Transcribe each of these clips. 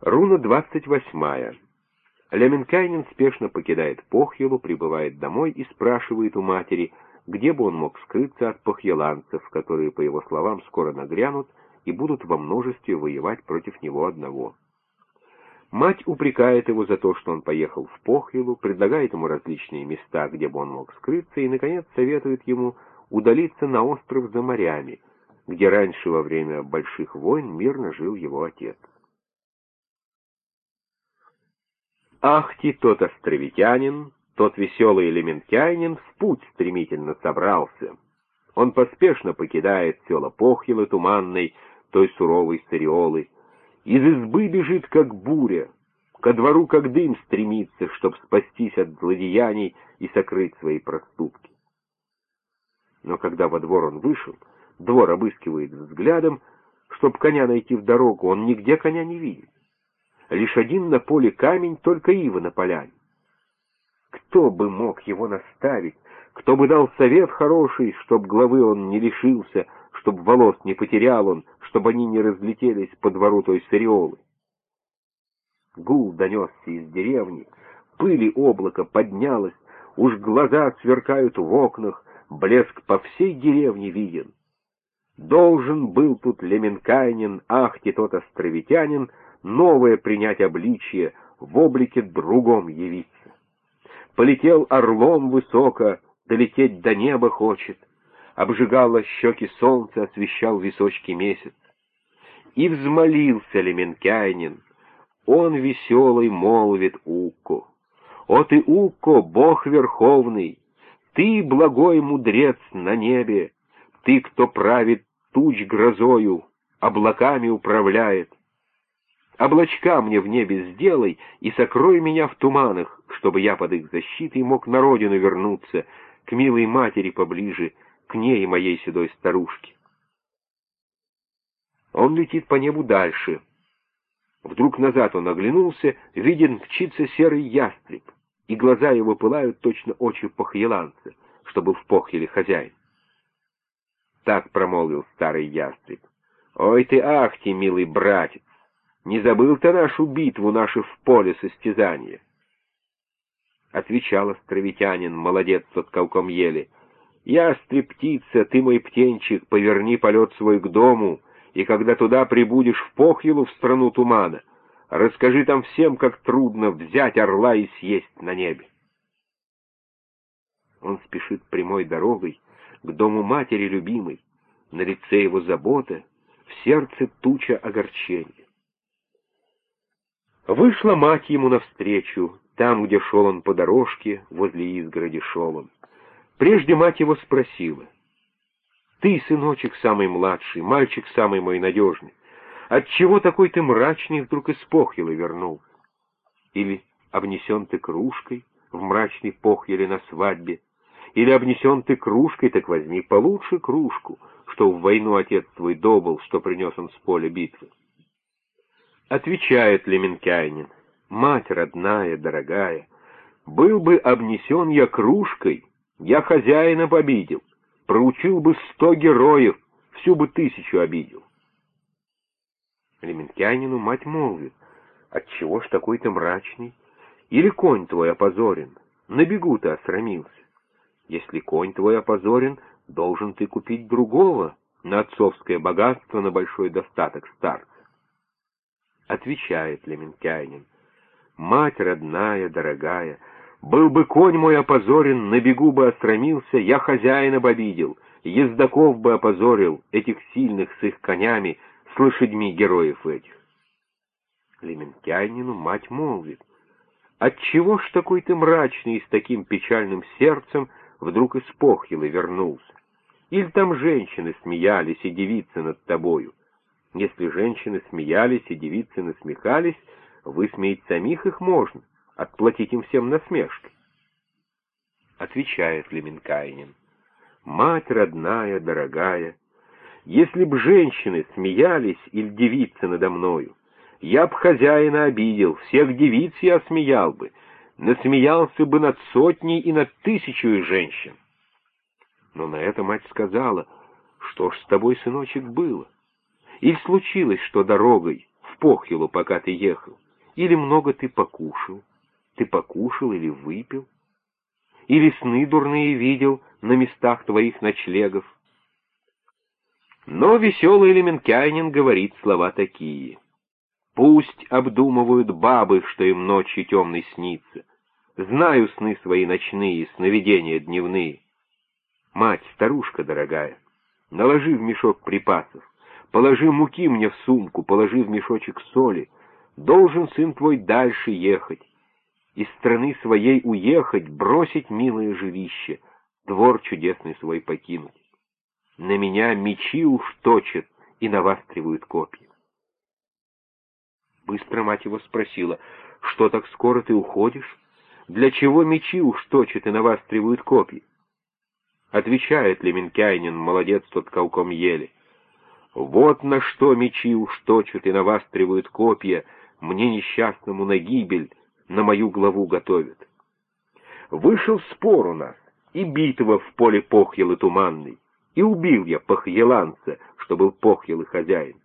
Руна 28. Леменкайнин спешно покидает Похьелу, прибывает домой и спрашивает у матери, где бы он мог скрыться от похьеланцев, которые, по его словам, скоро нагрянут и будут во множестве воевать против него одного. Мать упрекает его за то, что он поехал в Похьелу, предлагает ему различные места, где бы он мог скрыться, и, наконец, советует ему удалиться на остров за морями, где раньше во время больших войн мирно жил его отец. Ахти, тот островитянин, тот веселый элементянин в путь стремительно собрался. Он поспешно покидает села Похилы туманной, той суровой Сариолы. Из избы бежит, как буря, ко двору, как дым стремится, чтоб спастись от злодеяний и сокрыть свои проступки. Но когда во двор он вышел, двор обыскивает взглядом, чтоб коня найти в дорогу, он нигде коня не видит лишь один на поле камень, только ива на поляне. Кто бы мог его наставить, кто бы дал совет хороший, чтоб главы он не лишился, чтоб волос не потерял он, чтобы они не разлетелись по двору той сариолы. Гул донесся из деревни, пыли облако поднялось, уж глаза сверкают в окнах, блеск по всей деревне виден. Должен был тут Леменкайнин, ахти тот островитянин, новое принять обличие, в облике другом явиться. Полетел орлом высоко, долететь до неба хочет, обжигало щеки солнце, освещал височки месяц. И взмолился Леменкянин, он веселый молвит Укко. «О ты, Укко, Бог Верховный, ты, благой мудрец на небе, ты, кто правит туч грозою, облаками управляет, Облачка мне в небе сделай и сокрой меня в туманах, чтобы я под их защитой мог на родину вернуться, к милой матери поближе, к ней моей седой старушке. Он летит по небу дальше. Вдруг назад он оглянулся, виден мчится серый ястреб, и глаза его пылают точно очи похьеланца, чтобы в похеле хозяин. Так промолвил старый ястреб. «Ой ты, ахти, милый братец! Не забыл ты нашу битву, наши в поле состязания?» Отвечал островитянин, молодец под колком ели. «Ястреб птица, ты мой птенчик, поверни полет свой к дому, и когда туда прибудешь в Похьелу, в страну тумана, расскажи там всем, как трудно взять орла и съесть на небе». Он спешит прямой дорогой к дому матери любимой, на лице его забота, в сердце туча огорчения. Вышла мать ему навстречу, там, где шел он по дорожке, возле изгороди шел он. Прежде мать его спросила, «Ты, сыночек, самый младший, мальчик самый мой надежный, отчего такой ты мрачный вдруг из похьелы вернулся? Или обнесен ты кружкой в мрачной похьеле на свадьбе? Или обнесен ты кружкой, так возьми получше кружку, что в войну отец твой добыл, что принес он с поля битвы. Отвечает Леменкайнин, «Мать родная, дорогая, был бы обнесен я кружкой, я хозяина победил, проучил бы сто героев, всю бы тысячу обидел». Леменкянину мать молвит, «Отчего ж такой ты мрачный? Или конь твой опозорен? На бегу ты осрамился. Если конь твой опозорен, должен ты купить другого на отцовское богатство, на большой достаток старца. Отвечает Леменкянин. Мать родная, дорогая, был бы конь мой опозорен, на бегу бы остромился, я хозяина бы обидел, ездаков бы опозорил, этих сильных с их конями, с лошадьми героев этих. Леменкянину мать молвит, «Отчего ж такой ты мрачный и с таким печальным сердцем вдруг из похилы вернулся? Или там женщины смеялись и девицы над тобою? Если женщины смеялись и девицы насмехались, высмеять самих их можно, отплатить им всем насмешкой. Отвечает Леменкайнин. Мать родная, дорогая, если б женщины смеялись или девицы надо мною, я б хозяина обидел, всех девиц я смеял бы, насмеялся бы над сотней и над тысячей женщин. Но на это мать сказала, что ж с тобой, сыночек, было? Или случилось, что дорогой в Похилу, пока ты ехал? Или много ты покушал? Ты покушал или выпил? Или сны дурные видел на местах твоих ночлегов? Но веселый Леменкайнин говорит слова такие. Пусть обдумывают бабы, что им ночью темной снится. Знаю сны свои ночные, сновидения дневные. Мать, старушка дорогая, наложи в мешок припасов, положи муки мне в сумку, положи в мешочек соли. Должен сын твой дальше ехать, из страны своей уехать, бросить милое жилище, двор чудесный свой покинуть. На меня мечи уж точат и навастривают копья. Быстро мать его спросила, что так скоро ты уходишь? Для чего мечи уж точат и навастривают копья? Отвечает Леменкайнин, молодец тот колком ели. Вот на что мечи уж точат и навастривают копья, мне несчастному на гибель, на мою главу готовят. Вышел спор у нас, и битва в поле Похьелы туманной, и убил я Похьеланца, что был Похьелы хозяин.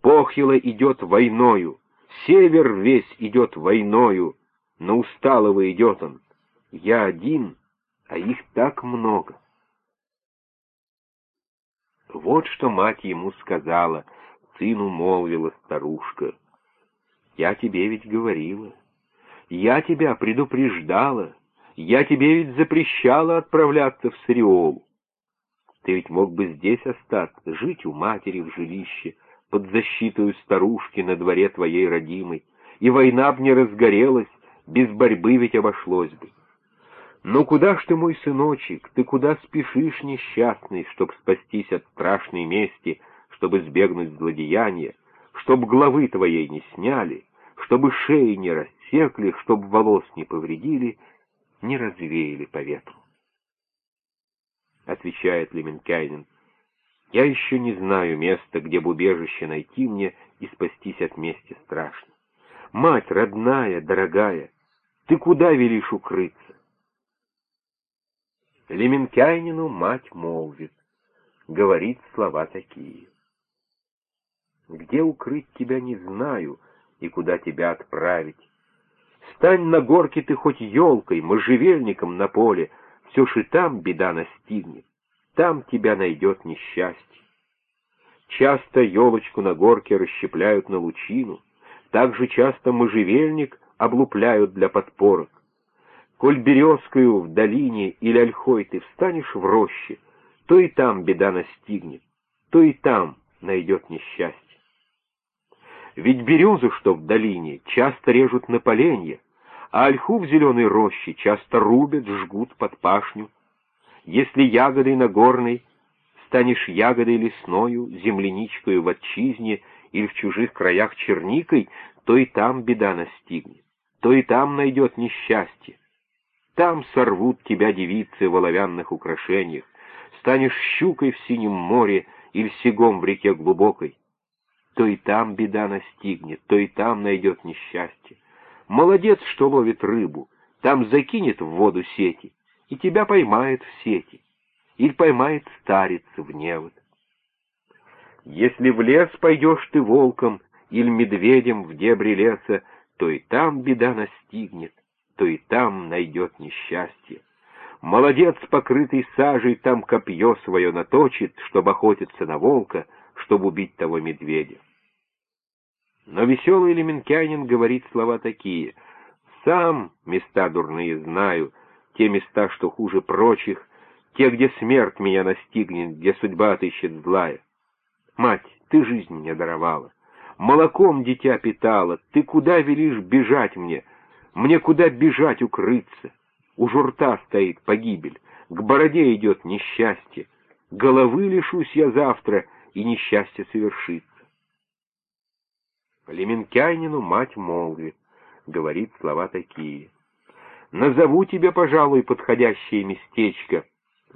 Похьела идет войною, север весь идет войною, на усталого идет он. Я один, а их так много. Вот что мать ему сказала, сыну молвила старушка. Я тебе ведь говорила, я тебя предупреждала, я тебе ведь запрещала отправляться в Сариолу. Ты ведь мог бы здесь остаться, жить у матери в жилище, под защитой старушки на дворе твоей родимой, и война б не разгорелась, без борьбы ведь обошлось бы. Но куда ж ты, мой сыночек, ты куда спешишь, несчастный, чтоб спастись от страшной мести, чтобы сбегнуть злодеяния, чтоб главы твоей не сняли, чтобы шеи не рассекли, чтоб волос не повредили, не развеяли по ветру? Отвечает Леменкайнин, я еще не знаю места, где бы убежище найти мне и спастись от мести страшно. Мать родная, дорогая, ты куда велишь укрыться? Леменкайнину мать молвит, говорит слова такие. Где укрыть тебя не знаю, и куда тебя отправить. Стань на горке ты хоть елкой, можжевельником на поле, все ж и там беда настигнет, там тебя найдет несчастье. Часто елочку на горке расщепляют на лучину, так же часто можжевельник облупляют для подпорок. Коль березкою в долине или ольхой ты встанешь в роще, то и там беда настигнет, то и там найдет несчастье. Ведь березу, что в долине, часто режут на поленья, а ольху в зеленой роще часто рубят, жгут под пашню. Если ягодой нагорной станешь ягодой лесною, земляничкою в отчизне или в чужих краях черникой, то и там беда настигнет, то и там найдет несчастье. Там сорвут тебя девицы в оловянных украшениях, станешь щукой в синем море или сегом в реке глубокой. То и там беда настигнет, то и там найдет несчастье. Молодец, что ловит рыбу, там закинет в воду сети, и тебя поймает в сети, или поймает старец в невод. Если в лес пойдешь ты волком или медведем в дебри леса, то и там беда настигнет, то и там найдет несчастье. Молодец, покрытый сажей, там копье свое наточит, чтобы охотиться на волка, чтобы убить того медведя. Но веселый Леменкянин говорит слова такие. «Сам места дурные знаю, те места, что хуже прочих, те, где смерть меня настигнет, где судьба отыщет злая. Мать, ты жизнь мне даровала, молоком дитя питала, ты куда велишь бежать мне?» Мне куда бежать, укрыться? У журта стоит погибель, к бороде идет несчастье. Головы лишусь я завтра, и несчастье совершится. Леменкянину мать молвит, говорит слова такие. Назову тебе, пожалуй, подходящее местечко,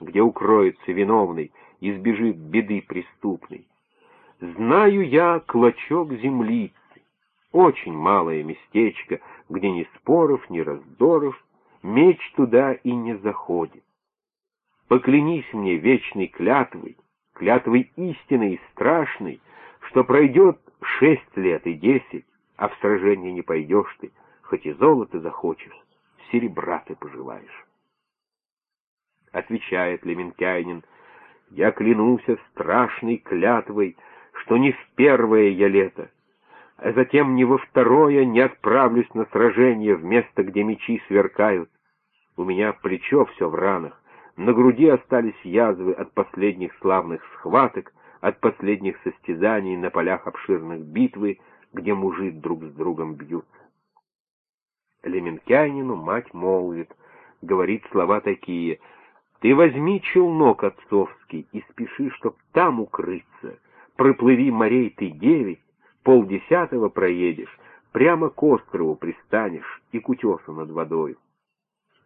где укроется виновный, избежит беды преступной. Знаю я клочок земли, очень малое местечко, где ни споров, ни раздоров, меч туда и не заходит. Поклянись мне вечной клятвой, клятвой истинной и страшной, что пройдет шесть лет и десять, а в сражение не пойдешь ты, хоть и золото захочешь, серебра ты пожелаешь. Отвечает Лементянин, я клянусь страшной клятвой, что не в первое я лето, а затем ни во второе не отправлюсь на сражение в место, где мечи сверкают. У меня плечо все в ранах, на груди остались язвы от последних славных схваток, от последних состязаний на полях обширных битвы, где мужи друг с другом бьются. Леменкянину мать молвит, говорит слова такие — ты возьми челнок отцовский и спеши, чтоб там укрыться. Проплыви морей ты девять, полдесятого проедешь, прямо к острову пристанешь и к утесу над водой.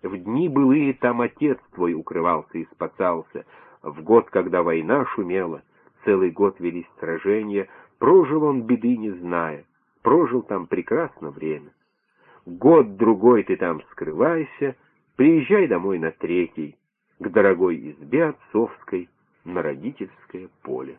В дни былые там отец твой укрывался и спасался, в год, когда война шумела, целый год велись сражения, прожил он беды не зная, прожил там прекрасно время. Год-другой ты там скрывайся, приезжай домой на третий, к дорогой избе отцовской на родительское поле.